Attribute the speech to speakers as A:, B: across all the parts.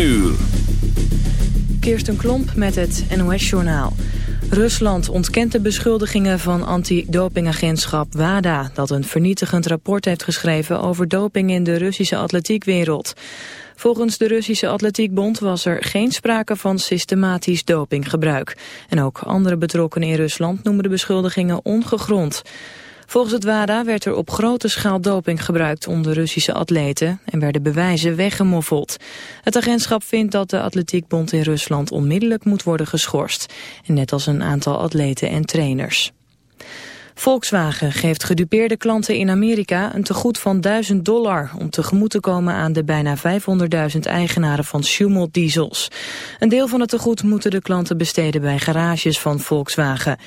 A: uur.
B: Kirsten Klomp met het NOS-journaal. Rusland ontkent de beschuldigingen van anti-dopingagentschap WADA... dat een vernietigend rapport heeft geschreven over doping in de Russische atletiekwereld. Volgens de Russische Atletiekbond was er geen sprake van systematisch dopinggebruik. En ook andere betrokkenen in Rusland noemen de beschuldigingen ongegrond. Volgens het WADA werd er op grote schaal doping gebruikt onder Russische atleten en werden bewijzen weggemoffeld. Het agentschap vindt dat de Atletiekbond in Rusland onmiddellijk moet worden geschorst. Net als een aantal atleten en trainers. Volkswagen geeft gedupeerde klanten in Amerika een tegoed van 1000 dollar... om tegemoet te komen aan de bijna 500.000 eigenaren van Schumel diesels. Een deel van het tegoed moeten de klanten besteden bij garages van Volkswagen.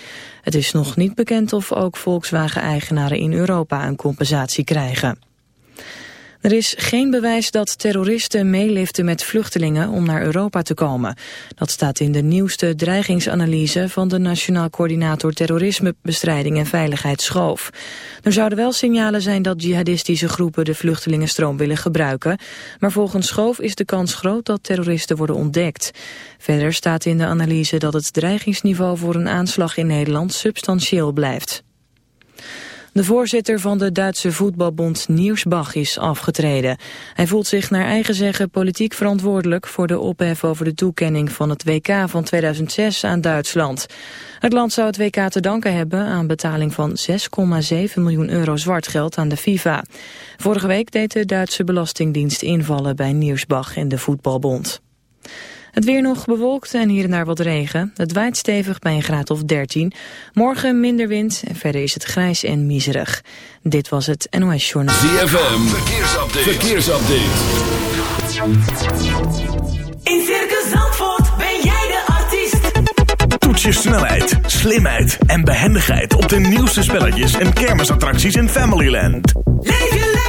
B: Het is nog niet bekend of ook Volkswagen-eigenaren in Europa een compensatie krijgen. Er is geen bewijs dat terroristen meeliften met vluchtelingen om naar Europa te komen. Dat staat in de nieuwste dreigingsanalyse van de Nationaal Coördinator Terrorismebestrijding en Veiligheid Schoof. Er zouden wel signalen zijn dat jihadistische groepen de vluchtelingenstroom willen gebruiken. Maar volgens Schoof is de kans groot dat terroristen worden ontdekt. Verder staat in de analyse dat het dreigingsniveau voor een aanslag in Nederland substantieel blijft. De voorzitter van de Duitse voetbalbond Nieuwsbach is afgetreden. Hij voelt zich naar eigen zeggen politiek verantwoordelijk voor de ophef over de toekenning van het WK van 2006 aan Duitsland. Het land zou het WK te danken hebben aan betaling van 6,7 miljoen euro zwartgeld aan de FIFA. Vorige week deed de Duitse Belastingdienst invallen bij Nieuwsbach en de voetbalbond. Het weer nog bewolkt en hier en daar wat regen. Het waait stevig bij een graad of 13. Morgen minder wind en verder is het grijs en miserig. Dit was het NOS Journal.
A: ZFM, verkeersupdate. verkeersupdate.
C: In Circus Zandvoort ben jij de artiest.
D: Toets je snelheid, slimheid en behendigheid op de nieuwste spelletjes en kermisattracties in Familyland.
C: Leef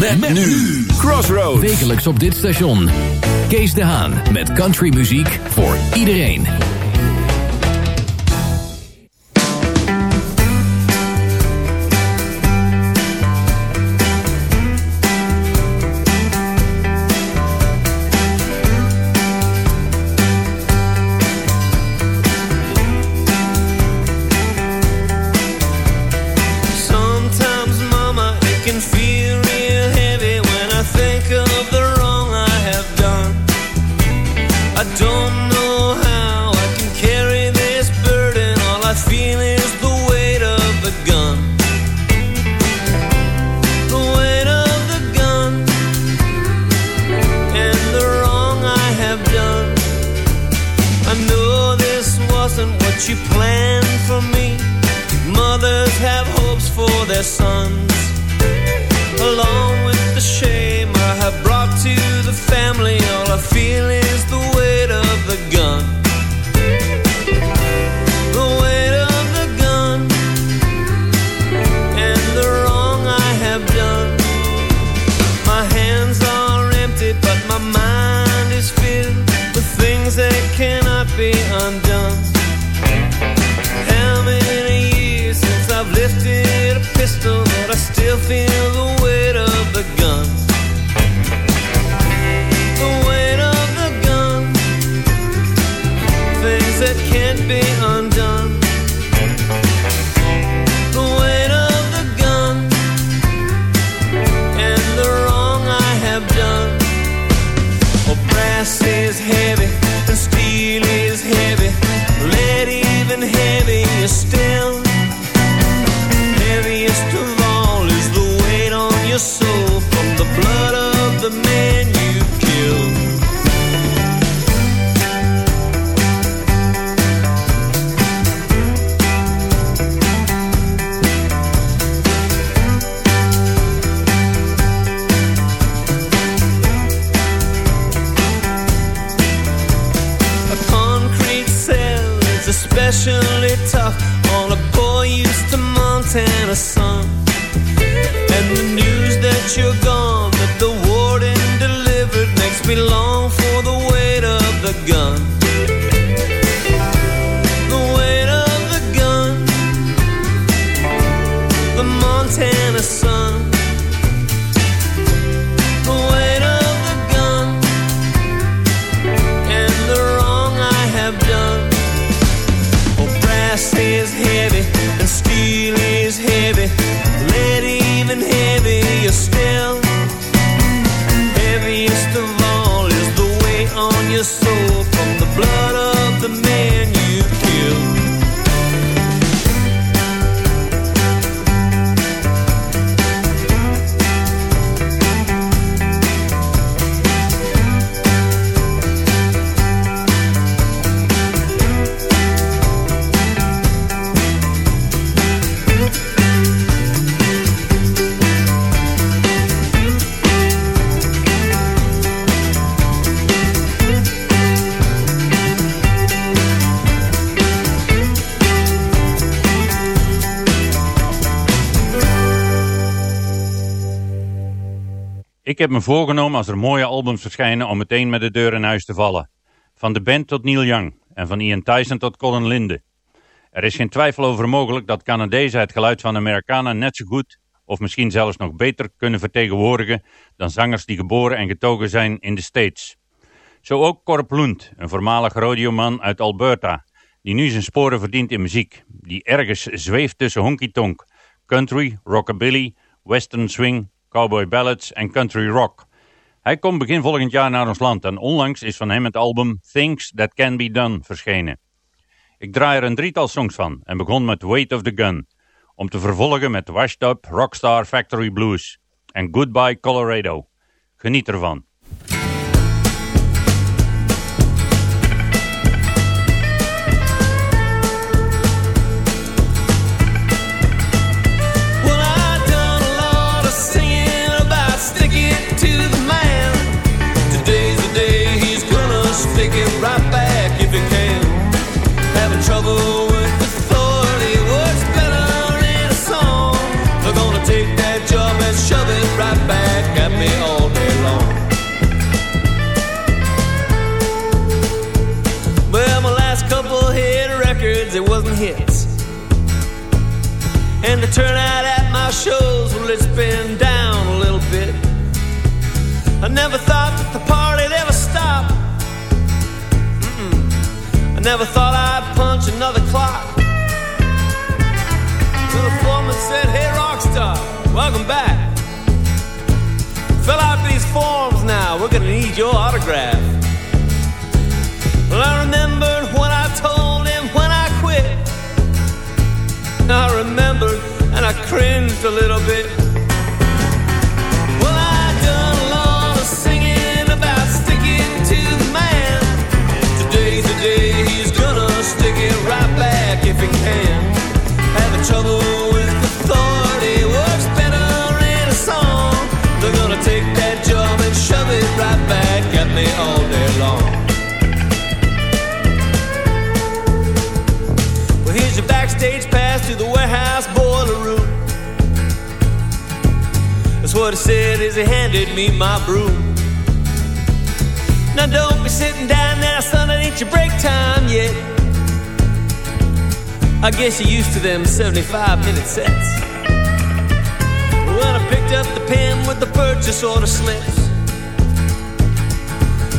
A: Met, nu. Crossroads.
E: Wekelijks op dit station. Kees de Haan met countrymuziek voor iedereen.
F: Ik heb me voorgenomen als er mooie albums verschijnen om meteen met de deur in huis te vallen. Van de band tot Neil Young en van Ian Tyson tot Colin Linde. Er is geen twijfel over mogelijk dat Canadezen het geluid van Amerikanen net zo goed of misschien zelfs nog beter kunnen vertegenwoordigen dan zangers die geboren en getogen zijn in de States. Zo ook Corp Lund, een voormalig rodeoman uit Alberta, die nu zijn sporen verdient in muziek, die ergens zweeft tussen honky-tonk, country, rockabilly, western swing, cowboy ballads en country rock. Hij komt begin volgend jaar naar ons land en onlangs is van hem het album Things That Can Be Done verschenen. Ik draai er een drietal songs van en begon met Weight of the Gun, om te vervolgen met Washed Up Rockstar Factory Blues en Goodbye Colorado. Geniet ervan.
G: Never thought I'd punch another clock. Till the foreman said, Hey, Rockstar, welcome back. Fill out these forms now, we're gonna need your autograph. Well, I remembered what I told him when I quit. I remembered and I cringed a little bit. Trouble with authority works better in a song. They're gonna take that job and shove it right back at me all day long. Well, here's your backstage pass to the warehouse boiler room. That's what he said as he handed me my broom. Now don't be sitting down there, son, it ain't your break time yet. I guess you're used to them 75 minute sets. Well, I picked up the pen with the purchase order slips.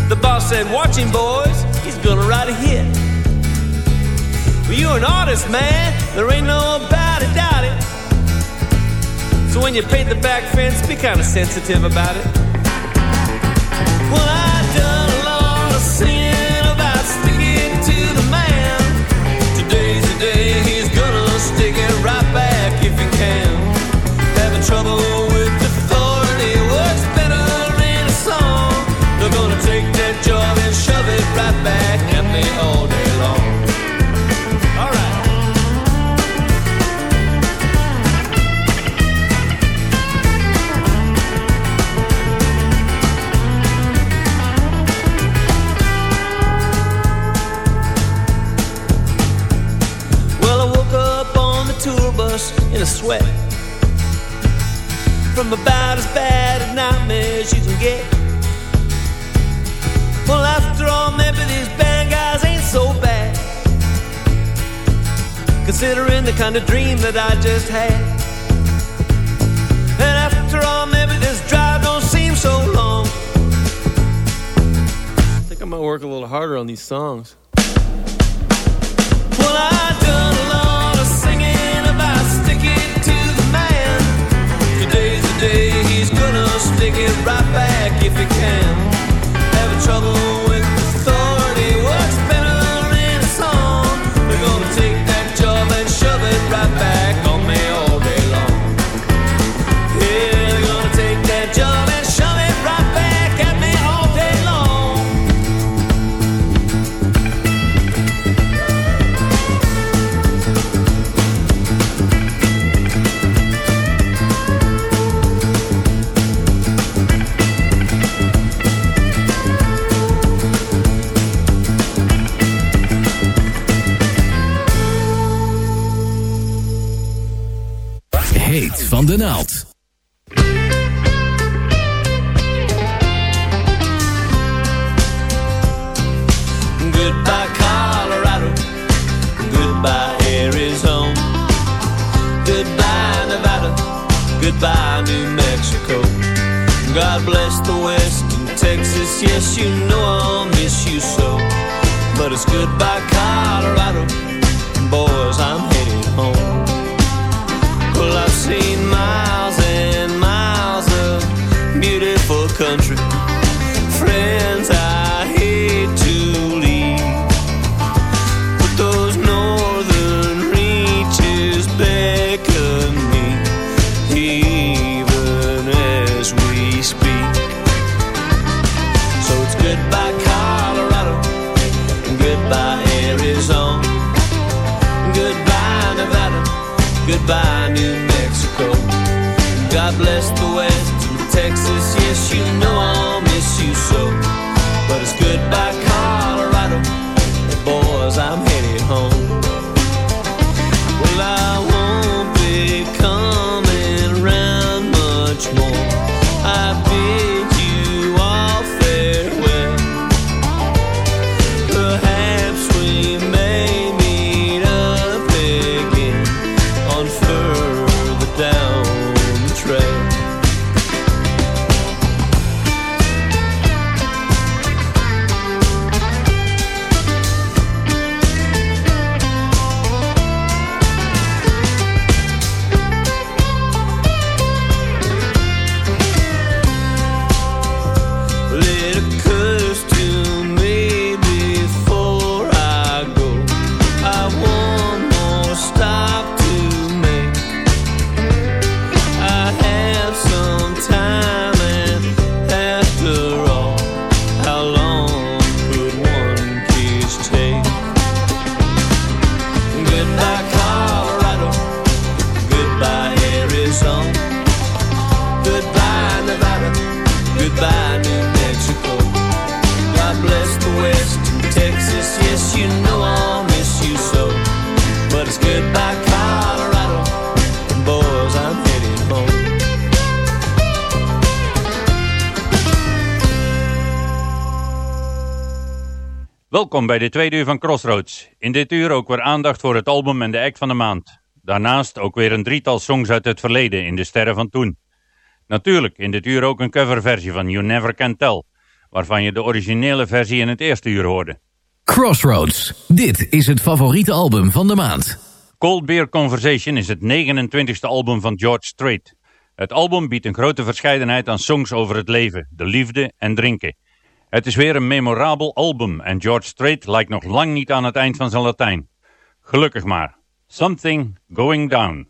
G: The boss said, Watch him, boys, he's gonna write a hit. Well, you're an artist, man, there ain't no about it, doubt it. So when you paint the back fence, be kind of sensitive about it. From about as bad a nightmare as you can get. Considering the kind of dream that I just had. And after all, maybe this drive don't seem so long. I think I might work a little harder on these songs. Well, I done a lot of singing about sticking to the man. Today's the day he's gonna stick it right back if he can. Having trouble right back
E: de naald.
G: Goodbye, Colorado. Goodbye, Arizona. Goodbye, Nevada. Goodbye, New Mexico. God bless the West and Texas. Yes, you know I'll miss you so. But it's goodbye, Colorado.
F: Welkom bij de tweede uur van Crossroads. In dit uur ook weer aandacht voor het album en de act van de maand. Daarnaast ook weer een drietal songs uit het verleden in de sterren van toen. Natuurlijk in dit uur ook een coverversie van You Never Can Tell, waarvan je de originele versie in het eerste uur hoorde.
E: Crossroads. Dit is het favoriete album van de maand.
F: Cold Beer Conversation is het 29e album van George Strait. Het album biedt een grote verscheidenheid aan songs over het leven, de liefde en drinken. Het is weer een memorabel album en George Strait lijkt nog lang niet aan het eind van zijn Latijn. Gelukkig maar. Something Going Down.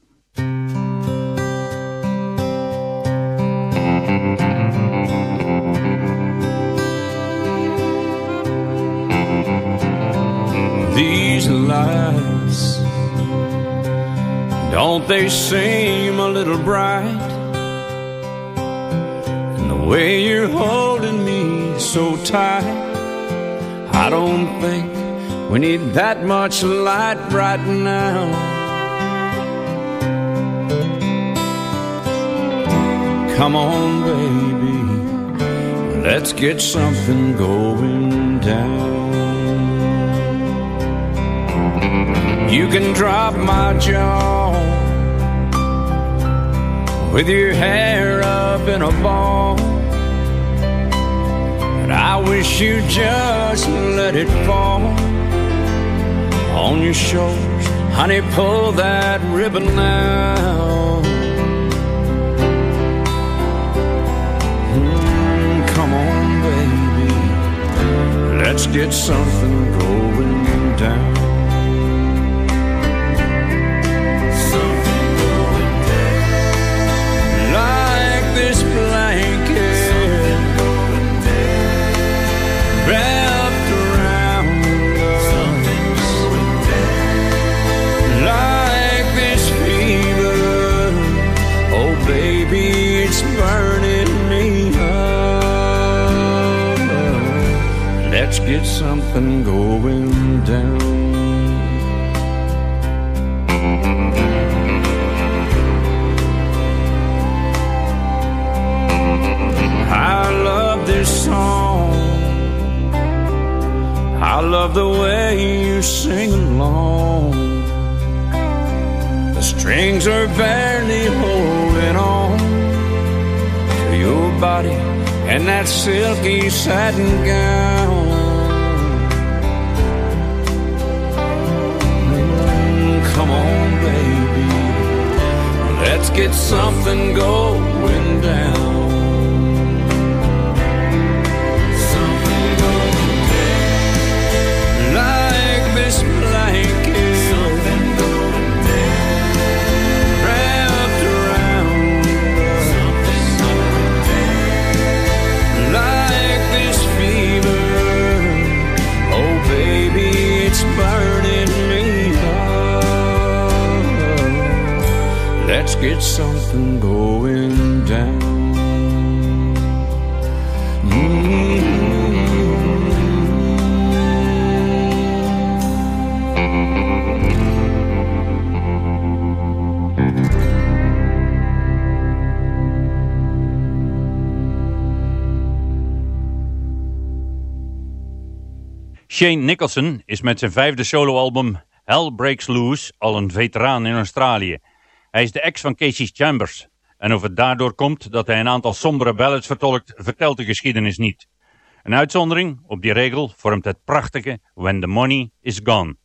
H: These lights, don't they seem a little bright? And the way you're holding me so tight, I don't think we need that much light right now. Come on, baby, let's get something going down. You can drop my jaw with your hair up in a ball. But I wish you just let it fall on your shoulders. Honey, pull that ribbon now. Mm, come on, baby. Let's get something going down. Let's something going down. I love this song. I love the way you sing along. The strings are barely holding on to your body and that silky satin gown. Get something going down. Let's something going down.
F: Shane Nicholson is met zijn vijfde soloalbum Hell Breaks Loose al een veteraan in Australië. Hij is de ex van Casey Chambers. En of het daardoor komt dat hij een aantal sombere ballads vertolkt, vertelt de geschiedenis niet. Een uitzondering op die regel vormt het prachtige When the Money is Gone.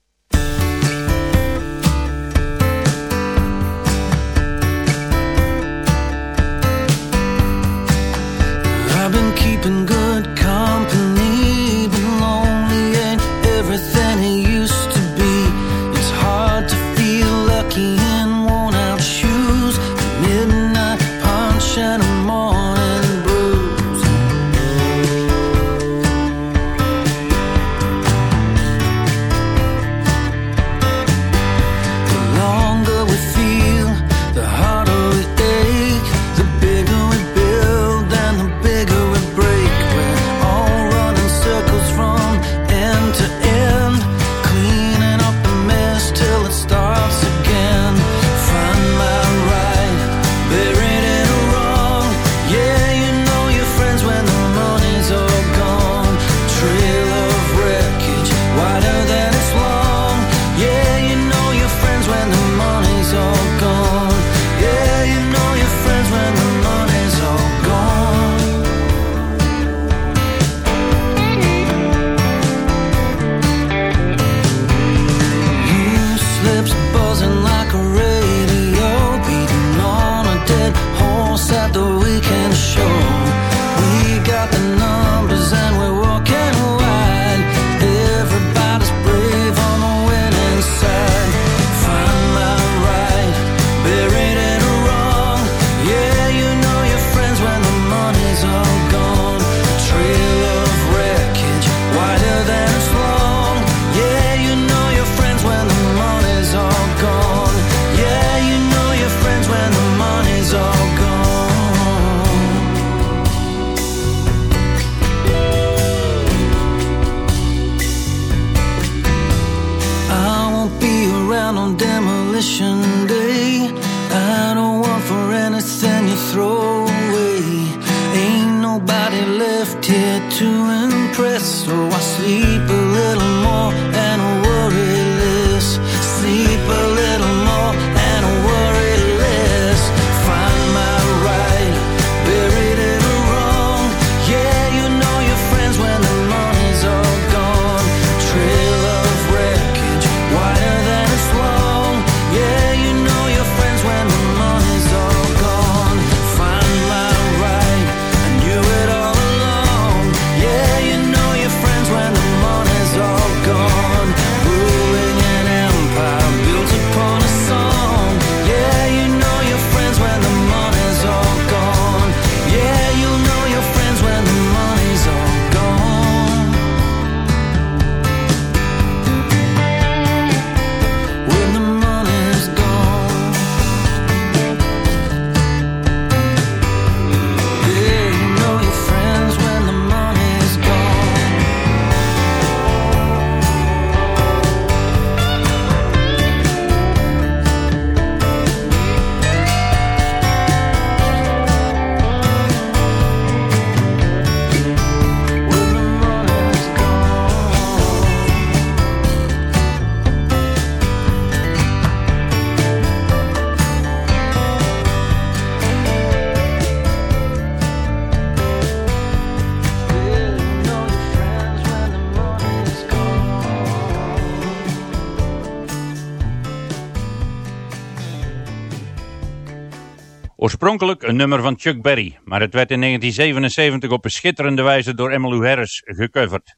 F: Oorspronkelijk een nummer van Chuck Berry, maar het werd in 1977 op een schitterende wijze door Emmylou Harris gecoverd.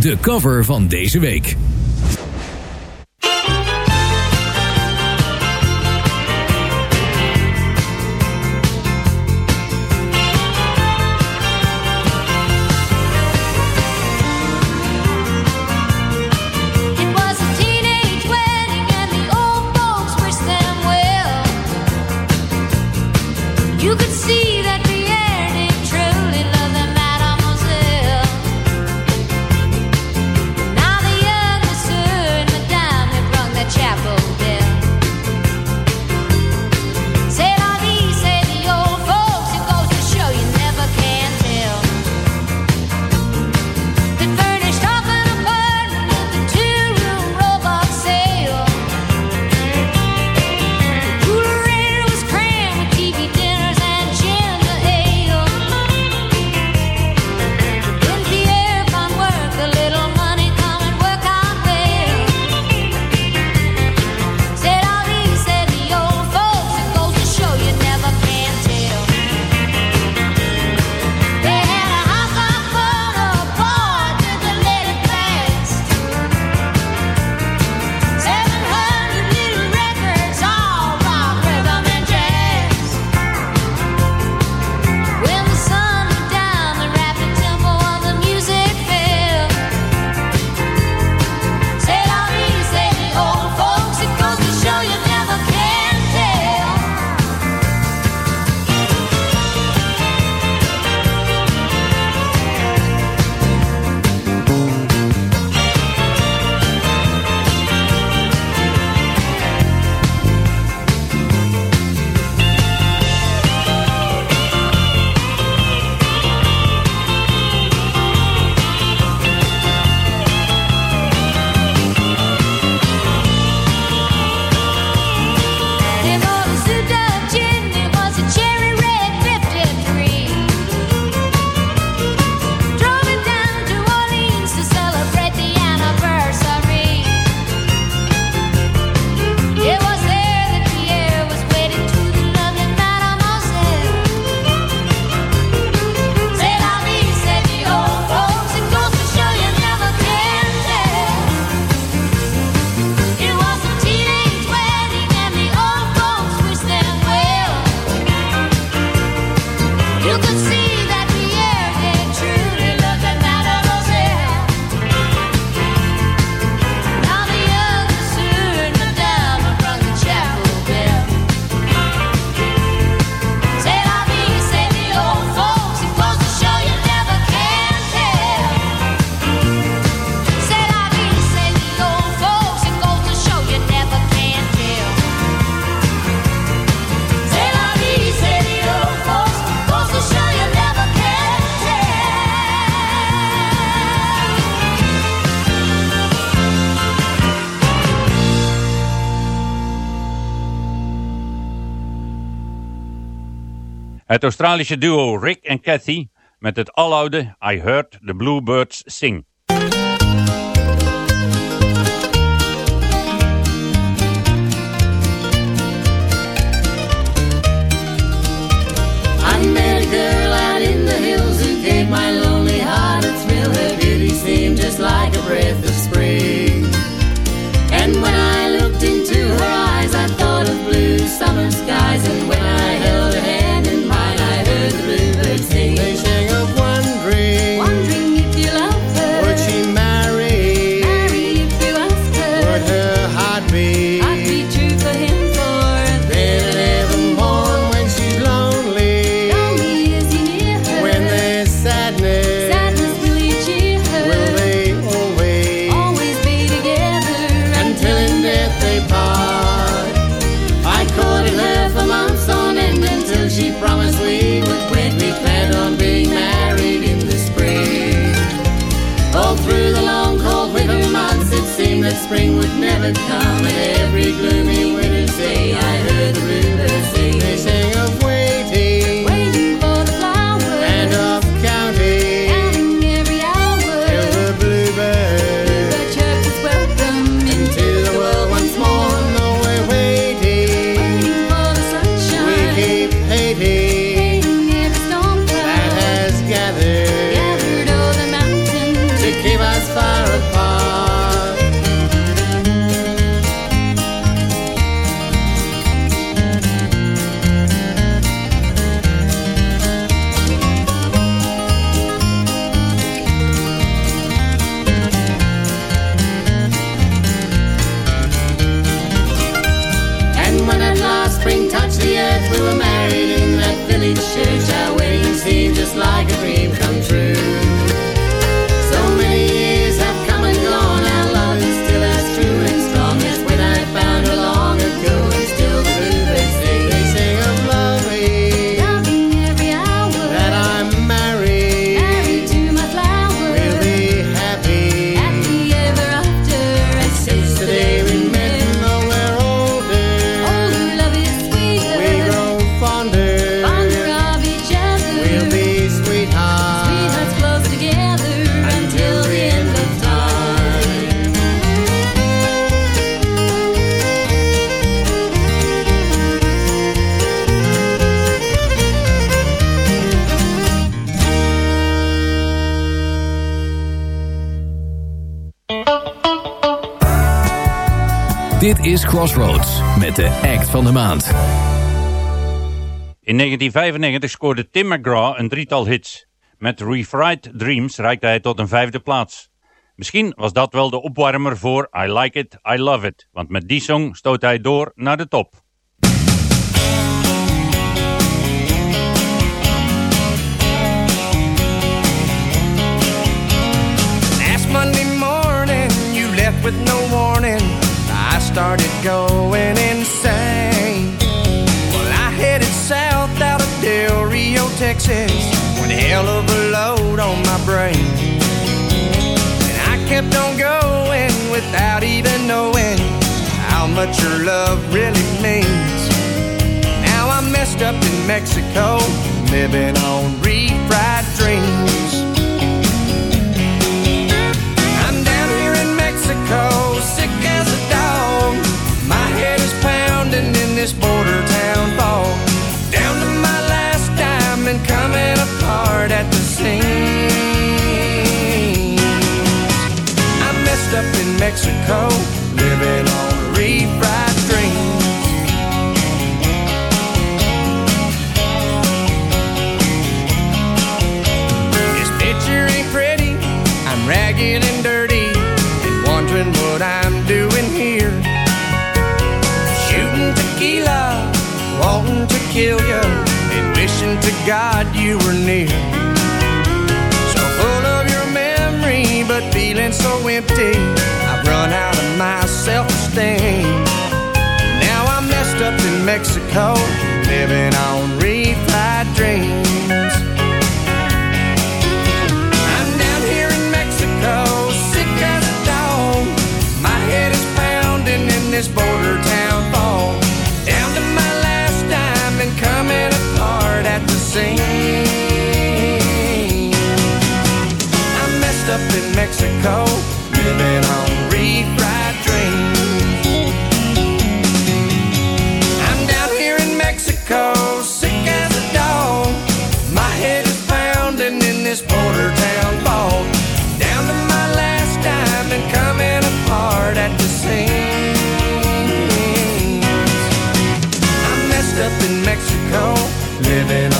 I: De cover van deze week.
J: Het Australische duo Rick en Cathy met het aloude I Heard the Bluebirds Sing.
E: Crossroads met de act van de maand.
J: In 1995 scoorde Tim McGraw een drietal hits. Met Refried Dreams reikte hij tot een vijfde plaats. Misschien was dat wel de opwarmer voor I Like It, I Love It, want met die song stoot hij door naar de top.
K: Last Monday morning, you left with no started going insane. Well, I headed south out of Del Rio, Texas, with a hell of a load on my brain. And I kept on going without even knowing how much your love really means. Now I'm messed up in Mexico, living on refried dreams. This border town fog. Down to my last dime and coming apart at the seams. I'm messed up in Mexico, living on refried dreams. This picture ain't pretty. I'm ragged and dirty and wondering what I'm kill you, and wishing to God you were near. So full of your memory, but feeling so empty. I've run out of my self-esteem. Now I'm messed up in Mexico, living on refried dreams. I'm down here in Mexico, sick as a dog. My head is pounding in this border town sing. I messed up in
E: Mexico, living on refried dreams. I'm down here in Mexico, sick as a dog. My head is pounding in this border town ball. Down to my last dime and coming apart at the seams. I messed up in Mexico living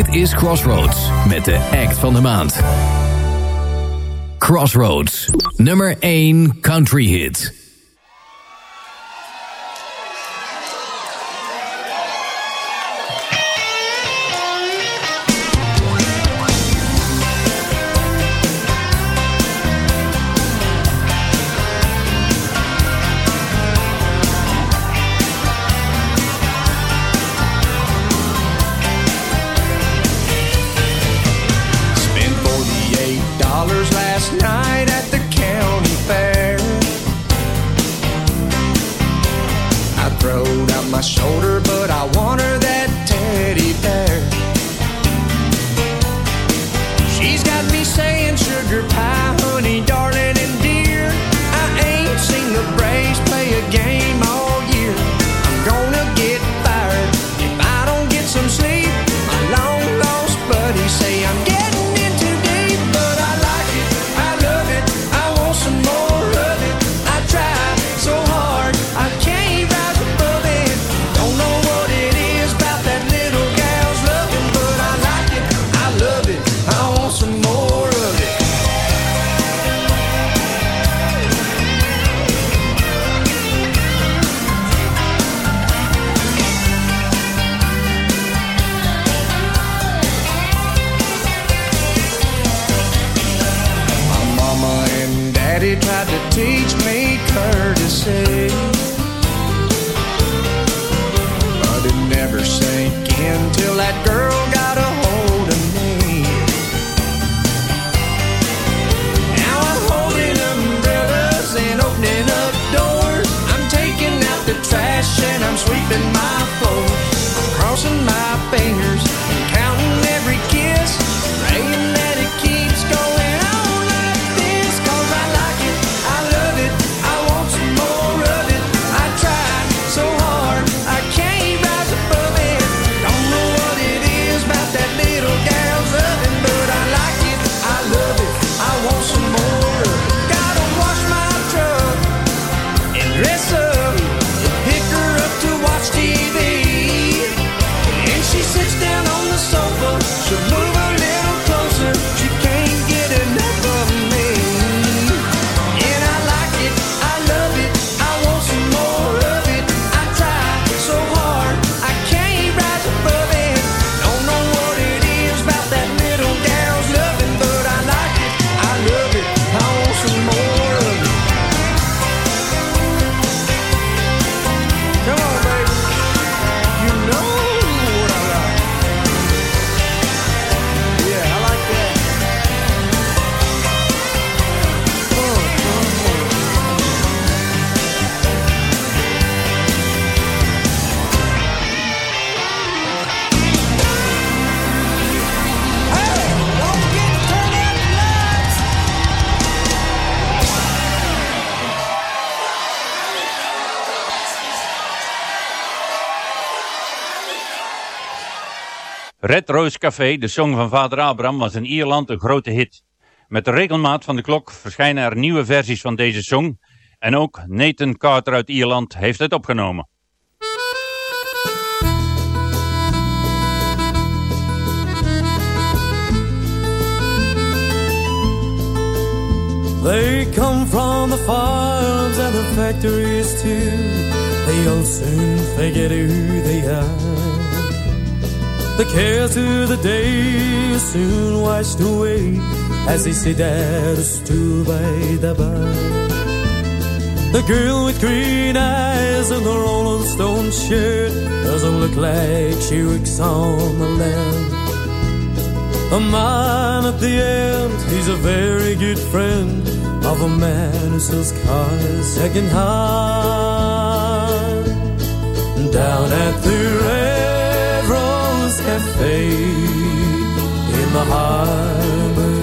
K: Dit is Crossroads met de act van de maand. Crossroads, nummer 1 country hit.
F: Red Rose Café, de song van vader Abraham, was in Ierland een grote hit. Met de regelmaat van de klok verschijnen er nieuwe versies van deze song. En ook Nathan Carter uit Ierland heeft het opgenomen.
L: They come from the farms and the factories too. They'll soon figure who they are. The cares of the day soon washed away as they sit sidders to by the bar. The girl with green eyes and the Rolling Stone shirt doesn't look like she works on the land. A man at the end, he's a very good friend of a man who sells cars second hand. Down at the. Cafe in the harbor,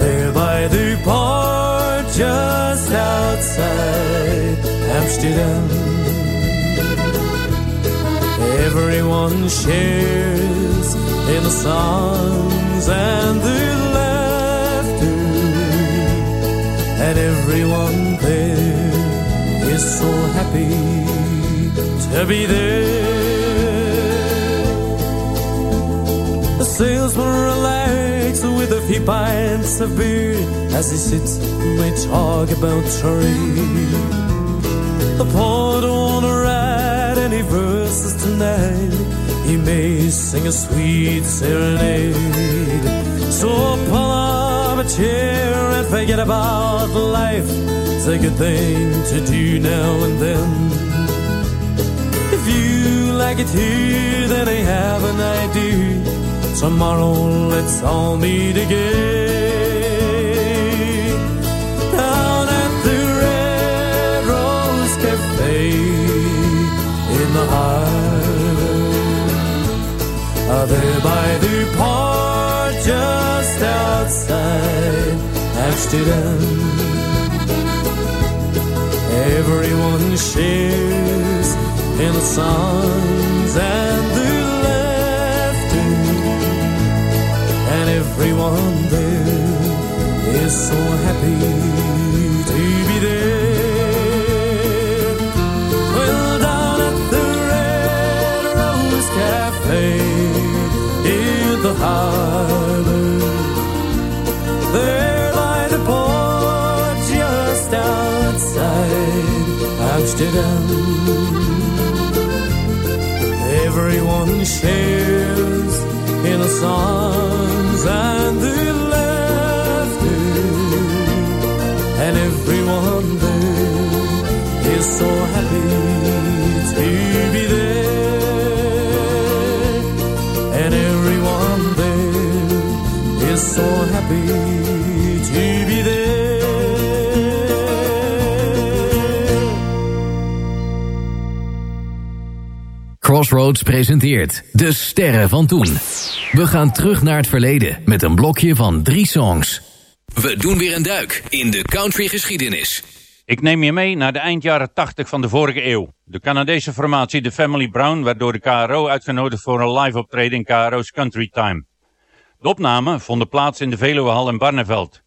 L: there by the port just outside Amsterdam. Everyone shares in the songs and the laughter, and everyone there is so happy to be there. Salesman relaxes with a few pints of beer as he sits and they talk about trade. The poet wanna write any verses tonight. He may sing a sweet serenade. So pull up a chair and forget about life. It's a good thing to do now and then. If you like it here, then I have an idea. Tomorrow let's all meet again. Down at the Red Rose Cafe in the. Uh, there by the port just outside Amsterdam. Everyone shares in the songs and the everyone there is so happy to be there. Well, down at the Red Rose Cafe in the harbor, there by the port just outside Amsterdam. Everyone shares in the songs and the laughter, and everyone there is so happy to be there, and everyone there is so happy to be there.
E: Crossroads presenteert De Sterren van Toen. We gaan terug naar het verleden met een blokje van drie songs. We doen weer een duik in de country geschiedenis.
F: Ik neem je mee naar de eind jaren 80 van de vorige eeuw. De Canadese formatie The Family Brown werd door de KRO uitgenodigd voor een live optreden in KRO's Country Time. De opnamen vonden plaats in de Veluwehal in Barneveld.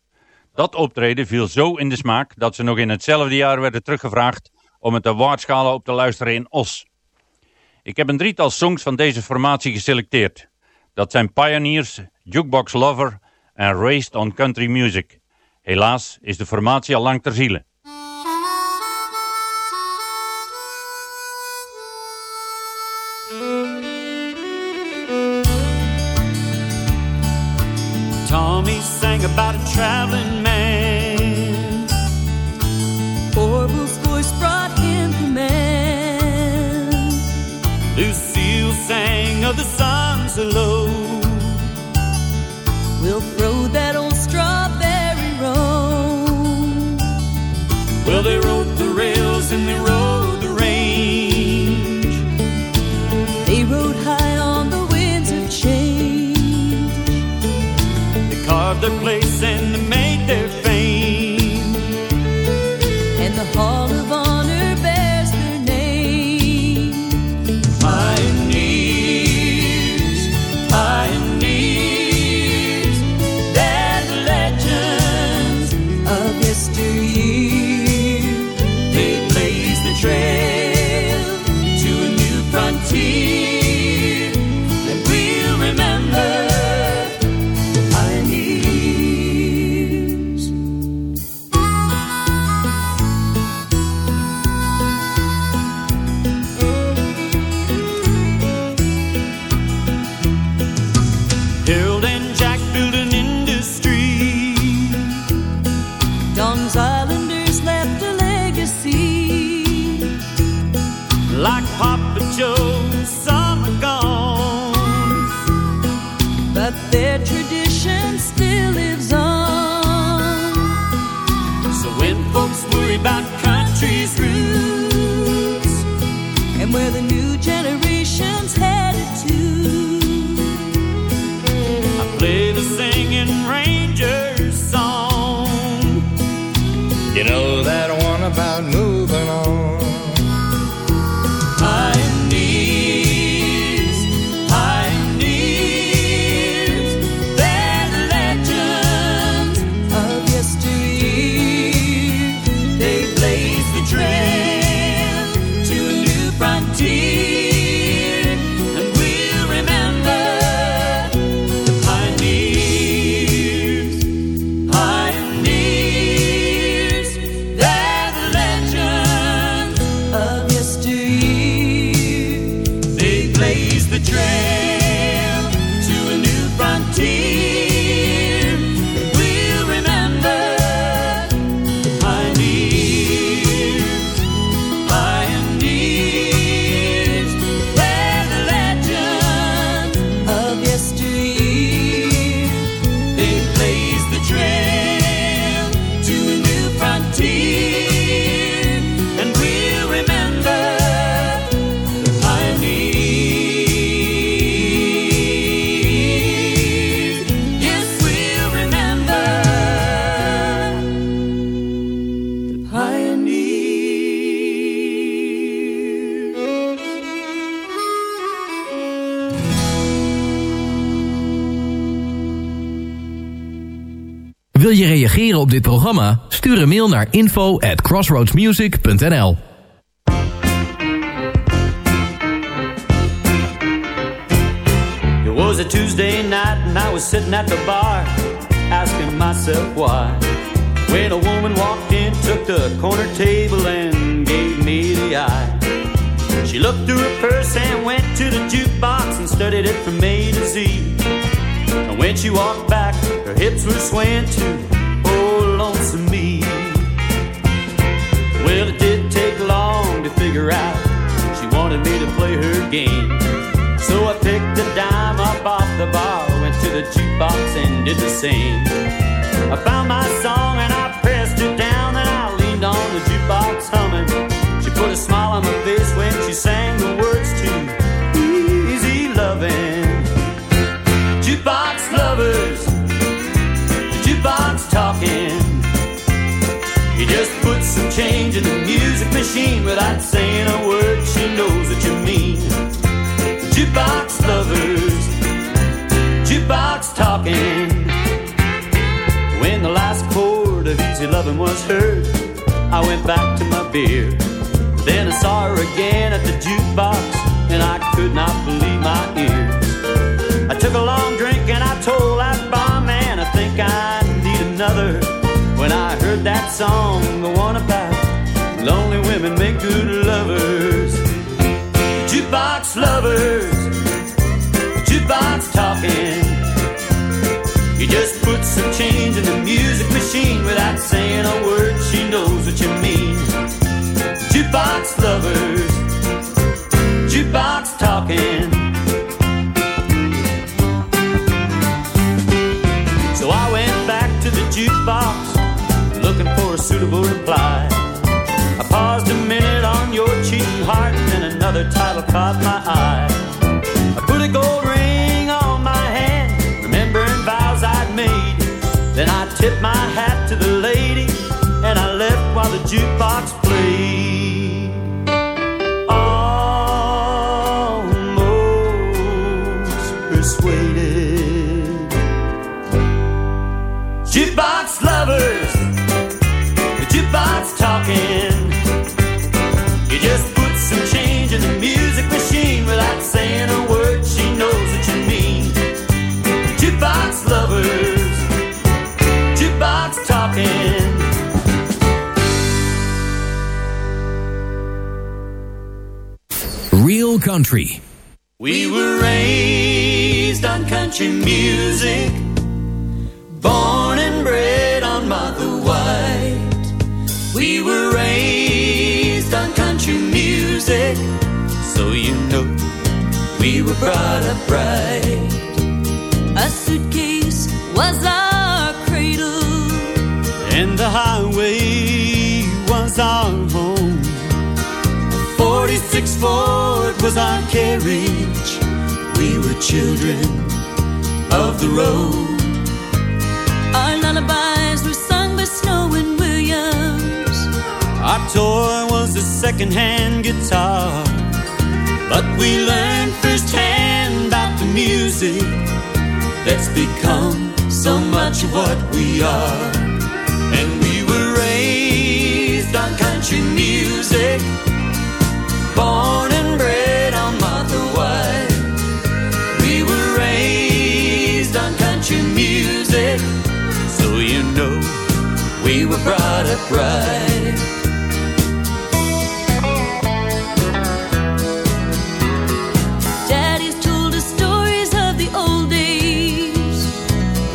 F: Dat optreden viel zo in de smaak dat ze nog in hetzelfde jaar werden teruggevraagd om het awardschalen op te luisteren in Os. Ik heb een drietal songs van deze formatie geselecteerd. Dat zijn Pioneers, Jukebox Lover en Raised on Country Music. Helaas is de formatie al lang ter ziele.
M: Tommy sang about a traveling man.
I: Orville's voice brought him command.
M: Lucille sang of the songs hello.
E: Reageren op dit programma? Stuur een mail naar info at crossroadsmusic.nl
G: It was a Tuesday night and I was sitting at the bar asking myself why. When a woman walked in, took the corner table and gave me the eye. She looked through her purse and went to the jukebox and studied it from A to Z. And when she walked back, her hips were swaying too. Well, it did take long to figure out she wanted me to play her game. So I picked a dime up off the bar, went to the jukebox and did the same. I found my song and I pressed it down, and I leaned on the jukebox humming. She put a smile on my face when she sang the words to Easy Loving. Jukebox lovers, the jukebox talking. You just put some change in the music machine without saying a word. She knows what you mean. Jukebox lovers, jukebox talking. When the last chord of easy loving was heard, I went back to my beer. Then I saw her again at the jukebox, and I could not believe my ears. Song, the one about lonely women make good lovers. Jukebox lovers, jukebox talking. You just put some change in the music machine without saying a word. She knows what you mean. Jukebox lovers, suitable reply. I paused a minute on your cheating heart, and another title caught my eye. I put a gold ring on my hand, remembering vows I'd made. Then I tipped my hat to the lady, and I left while the jukebox
E: Country.
G: We were raised on country music, born and bred on Martha White. We were raised on country music, So you know we were brought up right.
I: A suitcase was our cradle.
G: And the highway was our home. 46 Ford was our carriage. We were children of the road.
I: Our lullabies were sung by Snow and Williams.
G: Our toy was a second-hand guitar. But we learned firsthand about the music that's become so much of what we are. And we were raised on country music, born we were brought up right.
I: Daddy's told us stories of the old days.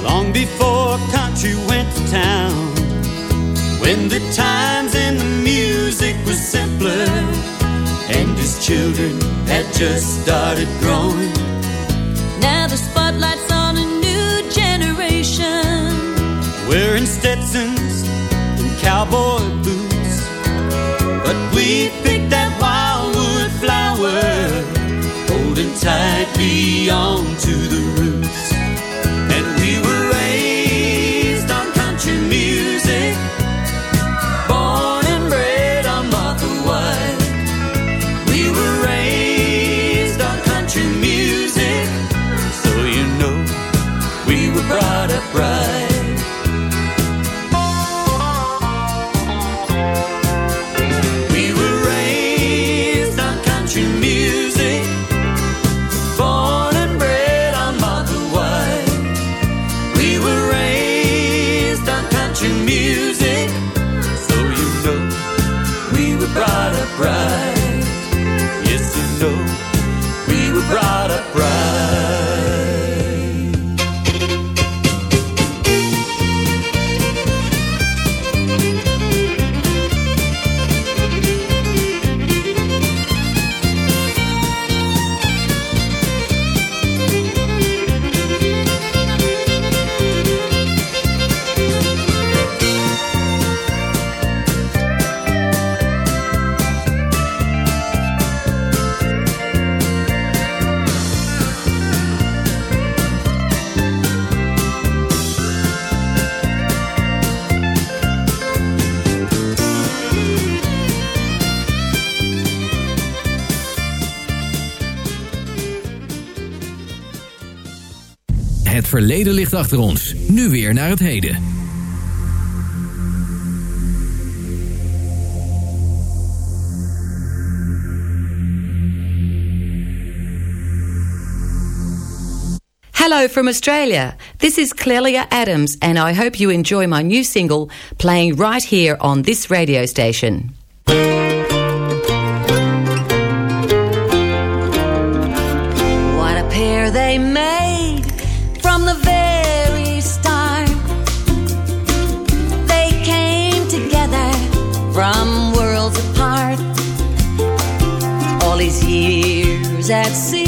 G: Long before country went to town, when the times and the music was simpler, and his children had just started growing. Cowboy boots, but we picked that wildwood flower, holding tightly onto the roots. Brought up right. Yes, you know we were brought up right.
E: Verleden ligt achter ons. Nu weer naar het heden.
N: Hello from Australia. This is Clelia Adams, and I hope you enjoy my new single playing right here on this radio station.
I: At sea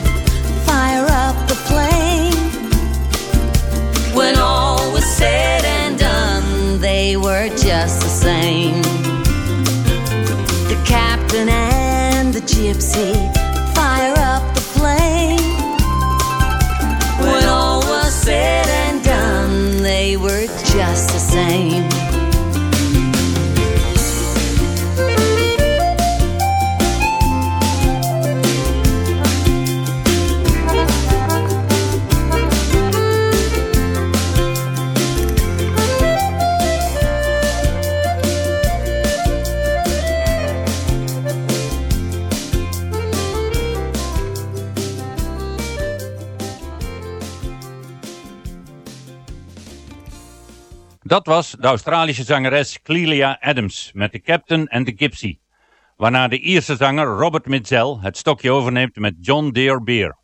I: gypsy
F: Dat was de Australische zangeres Clelia Adams met de Captain en de Gypsy. Waarna de Ierse zanger Robert Mitchell het stokje overneemt met John Deere Beer.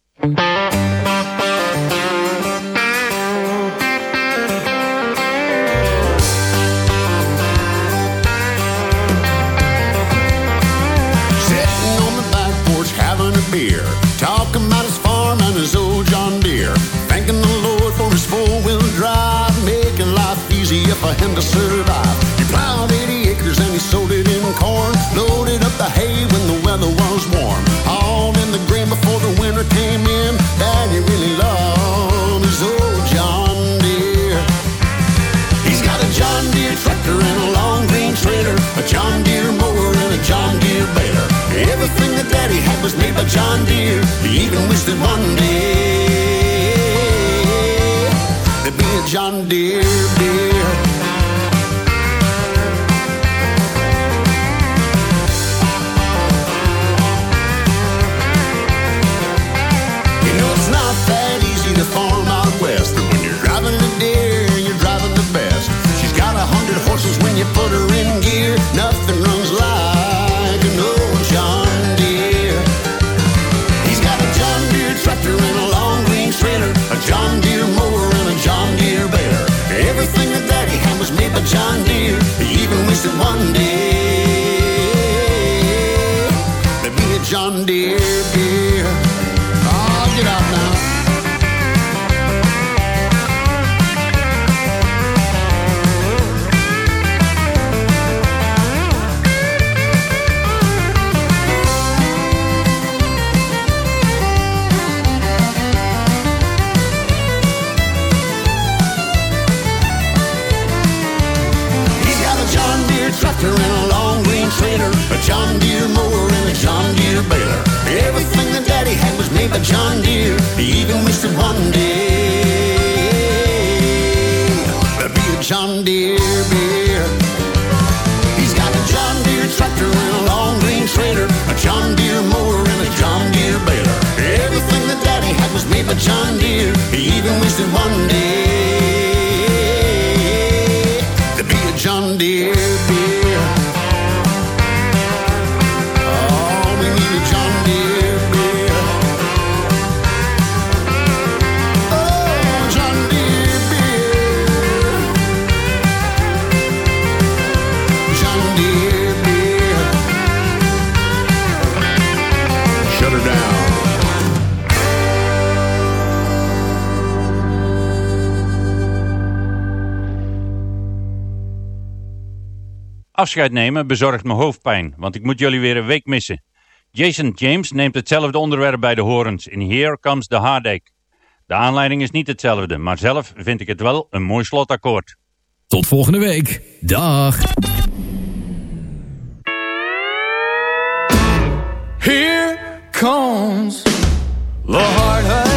O: Him to survive. He plowed 80 acres and he sowed it in corn. Loaded up the hay when the weather was warm. All in the grain before the winter came in. Daddy really loved his old John Deere. He's got a John Deere tractor and a long green trailer, a John Deere mower and a John Deere baler. Everything that Daddy had was made by John Deere. He even wished that one day John Deere beer. Put her in gear. Nothing runs like an old John Deere. He's got a John Deere tractor and a long green trailer, a John Deere mower and a John Deere baler. Everything that Daddy had was made by John Deere. Even wished one day there'd be a John Deere John Deere. Even wished that one day there'd be a John Deere beer. He's got a John Deere tractor and a long green trailer, a John Deere mower and a John Deere baler. Everything that Daddy had was made by John Deere. Even wished that one
F: Afscheid nemen bezorgt me hoofdpijn, want ik moet jullie weer een week missen. Jason James neemt hetzelfde onderwerp bij de horens in Here Comes the Heartache. De aanleiding is niet hetzelfde, maar zelf vind ik het wel een mooi slotakkoord.
E: Tot volgende week. Dag.
K: Here comes the heartache.